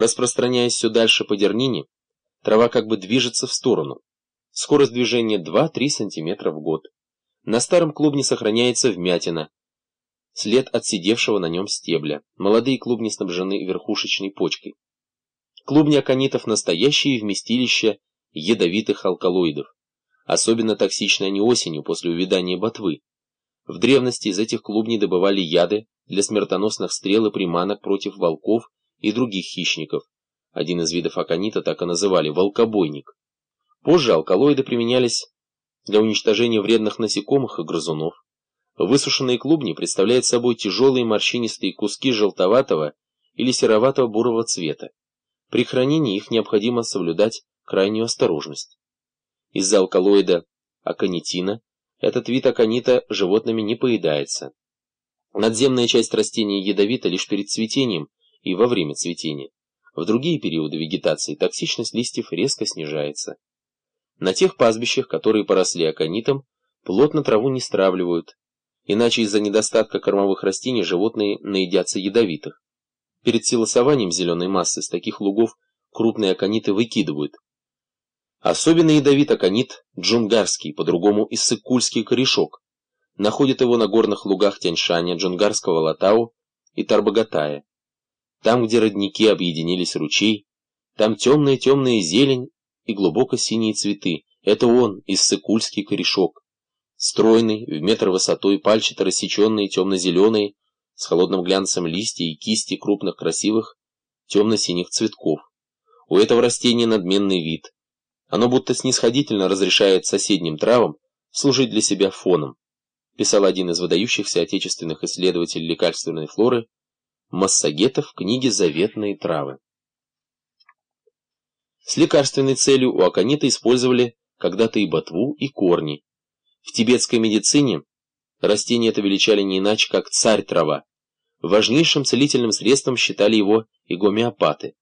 Распространяясь все дальше по дернине, трава как бы движется в сторону. Скорость движения 2-3 см в год. На старом клубне сохраняется вмятина, след отсидевшего на нем стебля. Молодые клубни снабжены верхушечной почкой. Клубни аконитов – настоящие вместилища ядовитых алкалоидов. Особенно токсичны они осенью после увядания ботвы. В древности из этих клубней добывали яды для смертоносных стрел и приманок против волков и других хищников. Один из видов аконита так и называли – волкобойник. Позже алкалоиды применялись для уничтожения вредных насекомых и грызунов. Высушенные клубни представляют собой тяжелые морщинистые куски желтоватого или сероватого бурого цвета. При хранении их необходимо соблюдать крайнюю осторожность. Из-за алкалоида аконитина этот вид аконита животными не поедается. Надземная часть растения ядовита лишь перед цветением и во время цветения. В другие периоды вегетации токсичность листьев резко снижается. На тех пастбищах, которые поросли аконитом, плотно траву не стравливают, иначе из-за недостатка кормовых растений животные наедятся ядовитых. Перед силосованием зеленой массы с таких лугов крупные акониты выкидывают. Особенно ядовит аконит джунгарский, по-другому иссыкульский корешок. Находят его на горных лугах Тяньшаня, джунгарского Латау и Тарбагатая. Там, где родники объединились ручей, там темная-темная зелень и глубоко синие цветы. Это он, иссыкульский корешок. Стройный, в метр высотой, пальчато рассеченные, темно-зеленые, с холодным глянцем листья и кисти крупных красивых темно-синих цветков. У этого растения надменный вид. Оно будто снисходительно разрешает соседним травам служить для себя фоном, писал один из выдающихся отечественных исследователей лекарственной флоры Массагетов в книге «Заветные травы». С лекарственной целью у аконита использовали когда-то и ботву, и корни. В тибетской медицине растение это величали не иначе, как царь-трава. Важнейшим целительным средством считали его и гомеопаты.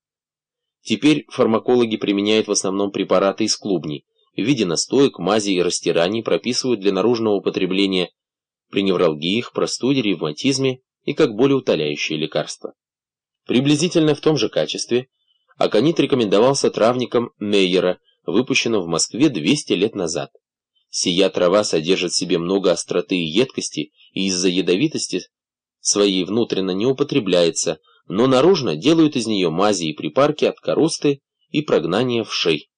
Теперь фармакологи применяют в основном препараты из клубней, в виде настоек, мази и растираний прописывают для наружного употребления при невралгиях, простуде, ревматизме и как болеутоляющие лекарства. Приблизительно в том же качестве Аконит рекомендовался травником Мейера, выпущенным в Москве 200 лет назад. Сия трава содержит в себе много остроты и едкости, и из-за ядовитости своей внутренно не употребляется, но наружно делают из нее мази и припарки от коросты и прогнания вшей.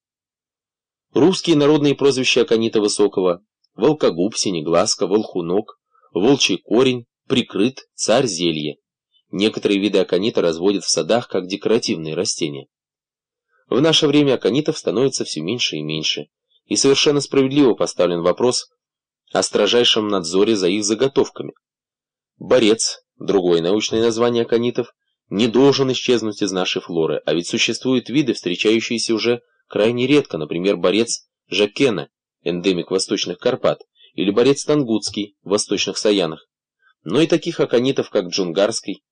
Русские народные прозвища Аконита Высокого – волкогуб, синеглазка, волхунок, волчий корень, прикрыт, царь зелье. Некоторые виды аконита разводят в садах как декоративные растения. В наше время аконитов становится все меньше и меньше, и совершенно справедливо поставлен вопрос о строжайшем надзоре за их заготовками. Борец, другое научное название аконитов, не должен исчезнуть из нашей флоры, а ведь существуют виды, встречающиеся уже крайне редко, например, борец Жакена, эндемик Восточных Карпат, или борец Тангутский в Восточных Саянах. Но и таких аконитов, как Джунгарский,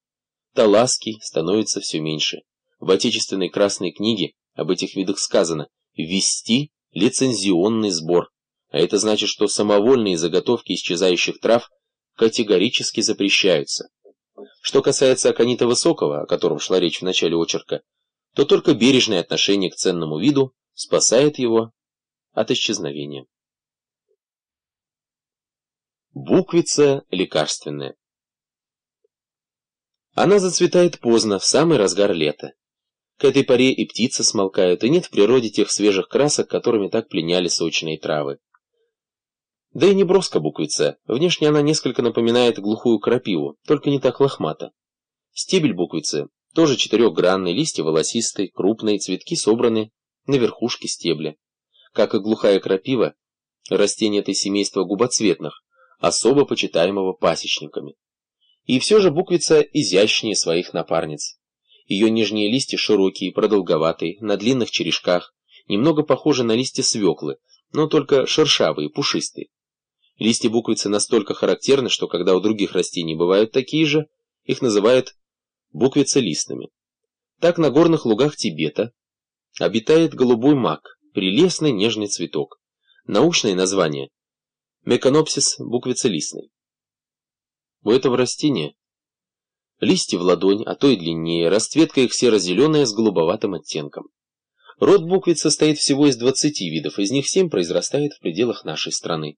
Таласский становится все меньше. В отечественной Красной книге об этих видах сказано «ввести лицензионный сбор», а это значит, что самовольные заготовки исчезающих трав категорически запрещаются. Что касается аконита высокого, о котором шла речь в начале очерка, то только бережное отношение к ценному виду спасает его от исчезновения. Буквица лекарственная. Она зацветает поздно, в самый разгар лета. К этой поре и птицы смолкают, и нет в природе тех свежих красок, которыми так пленяли сочные травы. Да и не броска буквица, внешне она несколько напоминает глухую крапиву, только не так лохмата. Стебель буквицы тоже четырехгранный, листья волосистые, крупные, цветки собраны на верхушке стебля. Как и глухая крапива, растение этой семейства губоцветных, особо почитаемого пасечниками. И все же буквица изящнее своих напарниц. Ее нижние листья широкие, продолговатые, на длинных черешках, немного похожи на листья свеклы, но только шершавые, пушистые. Листья буквицы настолько характерны, что когда у других растений бывают такие же, их называют буквицелистными. Так на горных лугах Тибета обитает голубой мак, прелестный нежный цветок. Научное название – Меканопсис буквицелистный. У этого растения Листья в ладонь, а то и длиннее, расцветка их серо-зеленая с голубоватым оттенком. Род буквиц состоит всего из 20 видов, из них 7 произрастает в пределах нашей страны.